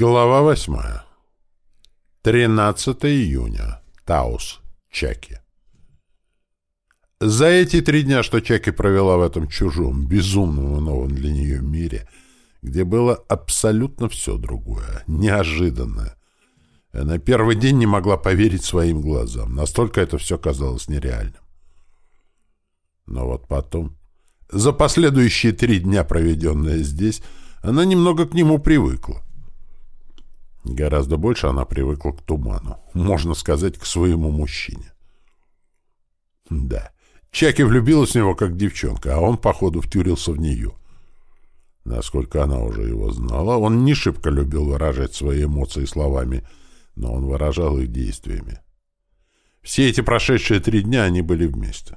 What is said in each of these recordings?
Глава восьмая. 13 июня. Таус. Чаки. За эти три дня, что Чаки провела в этом чужом, безумном и новом для нее мире, где было абсолютно все другое, неожиданное, она первый день не могла поверить своим глазам, настолько это все казалось нереальным. Но вот потом, за последующие три дня, проведенные здесь, она немного к нему привыкла. Гораздо больше она привыкла к туману, можно сказать, к своему мужчине. Да, Чаки влюбилась в него как девчонка, а он, походу, втюрился в нее. Насколько она уже его знала, он не шибко любил выражать свои эмоции словами, но он выражал их действиями. Все эти прошедшие три дня они были вместе.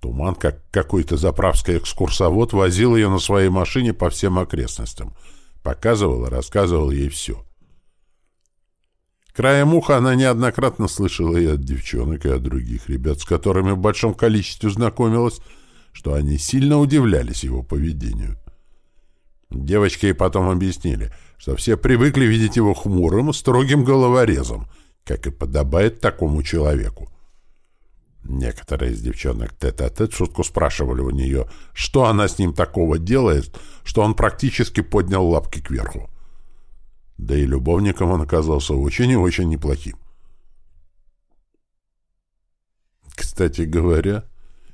Туман, как какой-то заправский экскурсовод, возил ее на своей машине по всем окрестностям. Показывал и рассказывал ей все. Краем уха она неоднократно слышала и от девчонок, и от других ребят, с которыми в большом количестве знакомилась, что они сильно удивлялись его поведению. Девочки ей потом объяснили, что все привыкли видеть его хмурым, строгим головорезом, как и подобает такому человеку. Некоторые из девчонок тет-а-тет -тет шутку спрашивали у нее, что она с ним такого делает, что он практически поднял лапки кверху. Да и любовником он оказался очень и очень неплохим. Кстати говоря,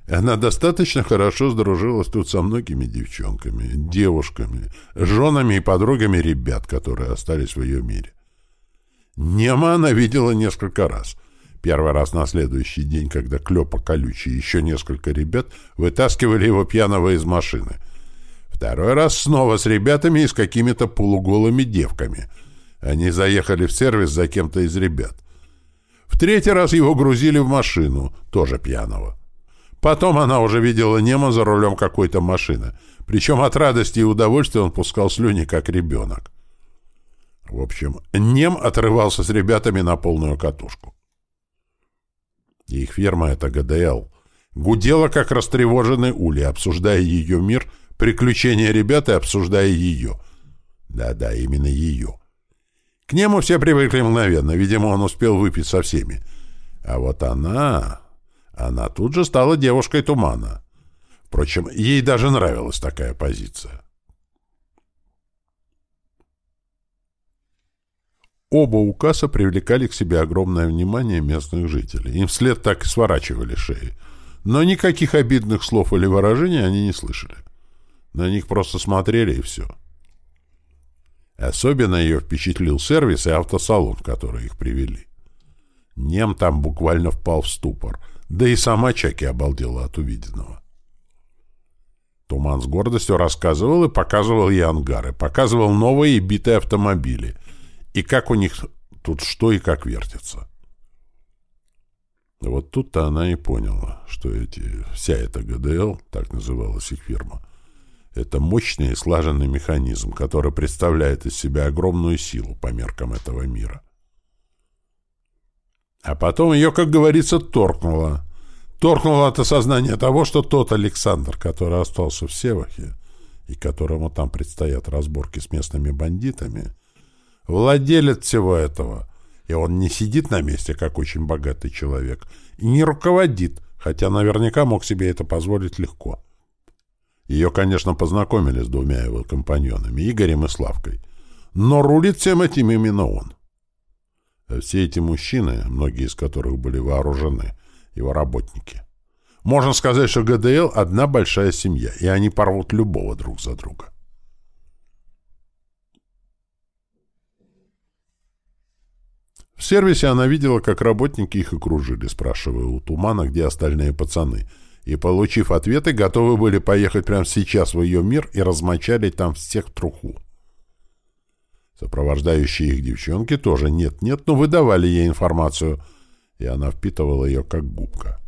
она достаточно хорошо сдружилась тут со многими девчонками, девушками, женами и подругами ребят, которые остались в ее мире. Нема она видела несколько раз. Первый раз на следующий день, когда Клёпа Колючий и еще несколько ребят вытаскивали его пьяного из машины — Второй раз снова с ребятами и с какими-то полуголыми девками. Они заехали в сервис за кем-то из ребят. В третий раз его грузили в машину, тоже пьяного. Потом она уже видела Нема за рулем какой-то машины. Причем от радости и удовольствия он пускал слюни, как ребенок. В общем, Нем отрывался с ребятами на полную катушку. Их фирма — это ГДЛ. Гудела, как растревоженный улей, обсуждая ее мир — приключения ребят и обсуждая ее. Да-да, именно ее. К нему все привыкли мгновенно, видимо, он успел выпить со всеми. А вот она... Она тут же стала девушкой тумана. Впрочем, ей даже нравилась такая позиция. Оба указа привлекали к себе огромное внимание местных жителей. Им вслед так и сворачивали шеи. Но никаких обидных слов или выражений они не слышали. На них просто смотрели, и все. Особенно ее впечатлил сервис и автосалон, в который их привели. Нем там буквально впал в ступор, да и сама Чаки обалдела от увиденного. Туман с гордостью рассказывал и показывал ей ангары, показывал новые и битые автомобили, и как у них тут что и как вертится. Вот тут-то она и поняла, что эти, вся эта ГДЛ, так называлась их фирма, это мощный и слаженный механизм, который представляет из себя огромную силу по меркам этого мира. А потом ее, как говорится, торкнуло. Торкнуло от осознания того, что тот Александр, который остался в Севахе, и которому там предстоят разборки с местными бандитами, владелец всего этого, и он не сидит на месте, как очень богатый человек, и не руководит, хотя наверняка мог себе это позволить легко. Ее, конечно, познакомили с двумя его компаньонами, Игорем и Славкой. Но рулит всем этим именно он. А все эти мужчины, многие из которых были вооружены, его работники. Можно сказать, что ГДЛ — одна большая семья, и они порвут любого друг за друга. В сервисе она видела, как работники их окружили, спрашивая у Тумана, где остальные пацаны — и, получив ответы, готовы были поехать прямо сейчас в ее мир и размочалить там всех труху. Сопровождающие их девчонки тоже нет-нет, но выдавали ей информацию, и она впитывала ее как губка.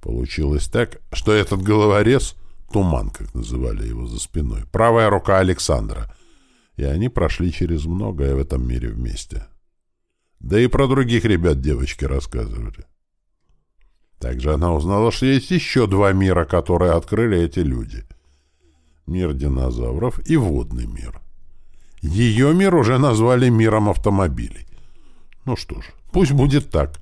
Получилось так, что этот головорез, туман, как называли его за спиной, правая рука Александра, и они прошли через многое в этом мире вместе. Да и про других ребят девочки рассказывали. Также она узнала, что есть еще два мира, которые открыли эти люди. Мир динозавров и водный мир. Ее мир уже назвали миром автомобилей. Ну что ж, пусть будет так.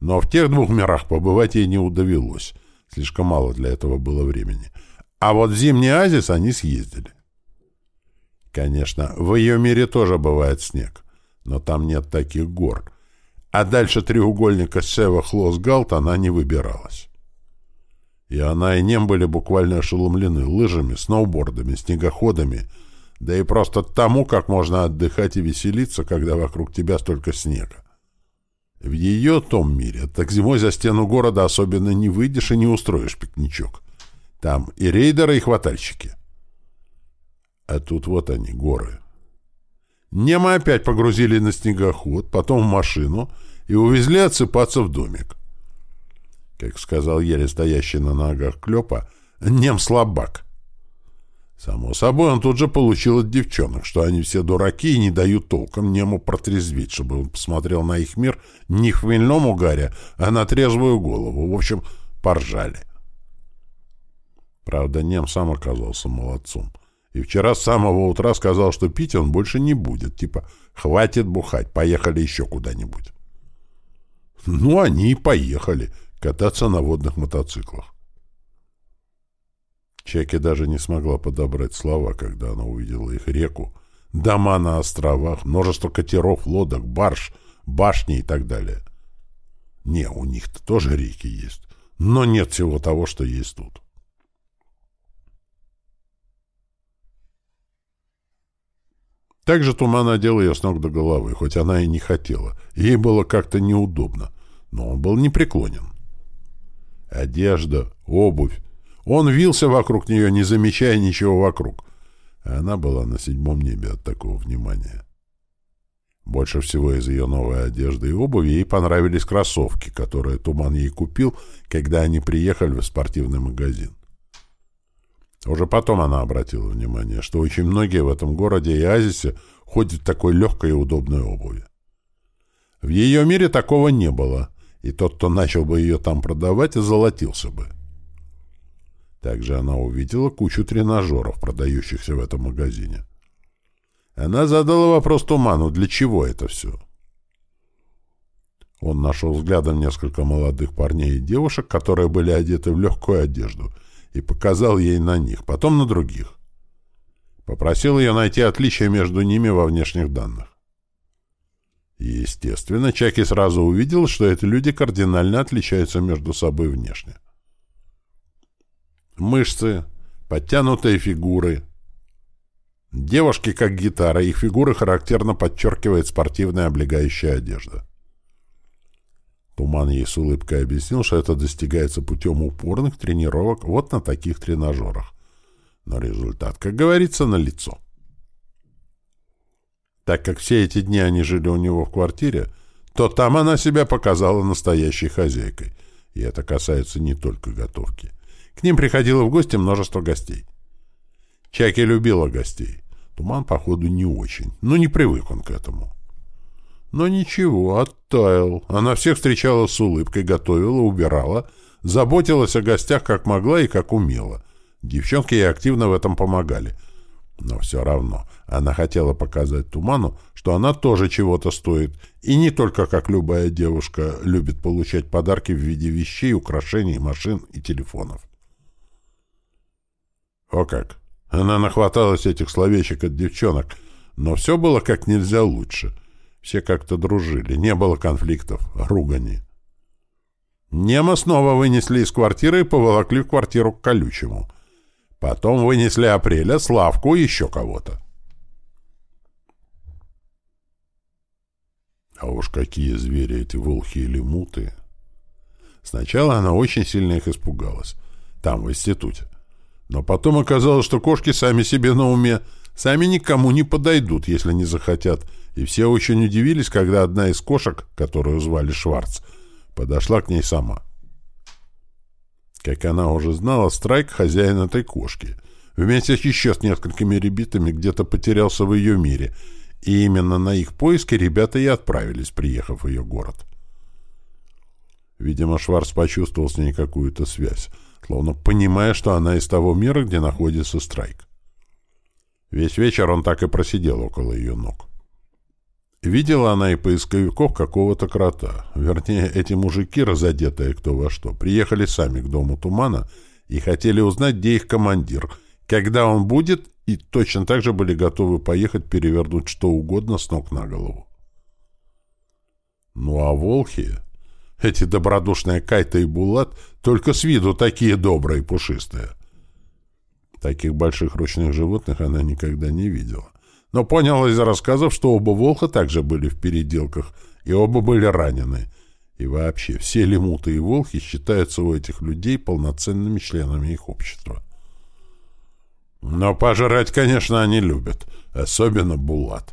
Но в тех двух мирах побывать ей не довелось. Слишком мало для этого было времени. А вот в Зимний Оазис они съездили. Конечно, в ее мире тоже бывает снег, но там нет таких гор. А дальше треугольника Сева-Хлос-Галт она не выбиралась. И она и Нем были буквально ошеломлены лыжами, сноубордами, снегоходами, да и просто тому, как можно отдыхать и веселиться, когда вокруг тебя столько снега. В ее том мире так зимой за стену города особенно не выйдешь и не устроишь пикничок. Там и рейдеры, и хватальщики. А тут вот они, горы. Нема опять погрузили на снегоход, потом в машину и увезли отсыпаться в домик. Как сказал еле стоящий на ногах Клёпа, нем слабак. Само собой, он тут же получил от девчонок, что они все дураки и не дают толком нему протрезветь, чтобы он посмотрел на их мир не в хмельном а на трезвую голову. В общем, поржали. Правда, нем сам оказался молодцом. И вчера с самого утра сказал, что пить он больше не будет. Типа, хватит бухать, поехали еще куда-нибудь. Ну, они и поехали кататься на водных мотоциклах. Чеки даже не смогла подобрать слова, когда она увидела их реку, дома на островах, множество катеров, лодок, барж, башни и так далее. Не, у них-то тоже реки есть, но нет всего того, что есть тут. Также туман одел ее с ног до головы, хоть она и не хотела. Ей было как-то неудобно, но он был непреклонен. Одежда, обувь, он вился вокруг нее, не замечая ничего вокруг. А она была на седьмом небе от такого внимания. Больше всего из ее новой одежды и обуви ей понравились кроссовки, которые Туман ей купил, когда они приехали в спортивный магазин. Уже потом она обратила внимание, что очень многие в этом городе и Азисе ходят в такой легкой и удобной обуви. В ее мире такого не было, и тот, кто начал бы ее там продавать, озолотился бы. Также она увидела кучу тренажеров, продающихся в этом магазине. Она задала вопрос Туману, для чего это все? Он нашел взглядом несколько молодых парней и девушек, которые были одеты в легкую одежду, и показал ей на них, потом на других. Попросил ее найти отличия между ними во внешних данных. естественно, Чаки сразу увидел, что эти люди кардинально отличаются между собой внешне мышцы, подтянутые фигуры. Девушки как гитара, их фигуры характерно подчеркивает спортивная облегающая одежда. Туман ей с улыбкой объяснил, что это достигается путем упорных тренировок вот на таких тренажерах. Но результат, как говорится, на лицо. Так как все эти дни они жили у него в квартире, то там она себя показала настоящей хозяйкой. И это касается не только готовки. К ним приходило в гости множество гостей. Чаки любила гостей. Туман, походу, не очень. Но не привык он к этому. Но ничего, оттаял. Она всех встречала с улыбкой, готовила, убирала, заботилась о гостях как могла и как умела. Девчонки ей активно в этом помогали. Но все равно она хотела показать Туману, что она тоже чего-то стоит, и не только, как любая девушка, любит получать подарки в виде вещей, украшений, машин и телефонов. О как! Она нахваталась этих словечек от девчонок, но все было как нельзя лучше. Все как-то дружили, не было конфликтов, ругани. Нема снова вынесли из квартиры и поволокли в квартиру к колючему. Потом вынесли Апреля, Славку и еще кого-то. А уж какие звери эти волхи или муты! Сначала она очень сильно их испугалась. Там, в институте. Но потом оказалось, что кошки сами себе на уме, сами никому не подойдут, если не захотят, и все очень удивились, когда одна из кошек, которую звали Шварц, подошла к ней сама. Как она уже знала, Страйк — хозяин этой кошки. Вместе еще с несколькими ребятами где-то потерялся в ее мире, и именно на их поиски ребята и отправились, приехав в ее город. Видимо, Шварц почувствовал с ней какую-то связь словно понимая, что она из того мира, где находится Страйк. Весь вечер он так и просидел около ее ног. Видела она и поисковиков какого-то крота. Вернее, эти мужики, разодетые кто во что, приехали сами к дому тумана и хотели узнать, где их командир, когда он будет, и точно так же были готовы поехать перевернуть что угодно с ног на голову. Ну а волхи, эти добродушные Кайта и Булат, только с виду такие добрые и пушистые. Таких больших ручных животных она никогда не видела. Но поняла из рассказов, что оба волха также были в переделках, и оба были ранены. И вообще, все лемуты и волхи считаются у этих людей полноценными членами их общества. Но пожрать, конечно, они любят, особенно Булат.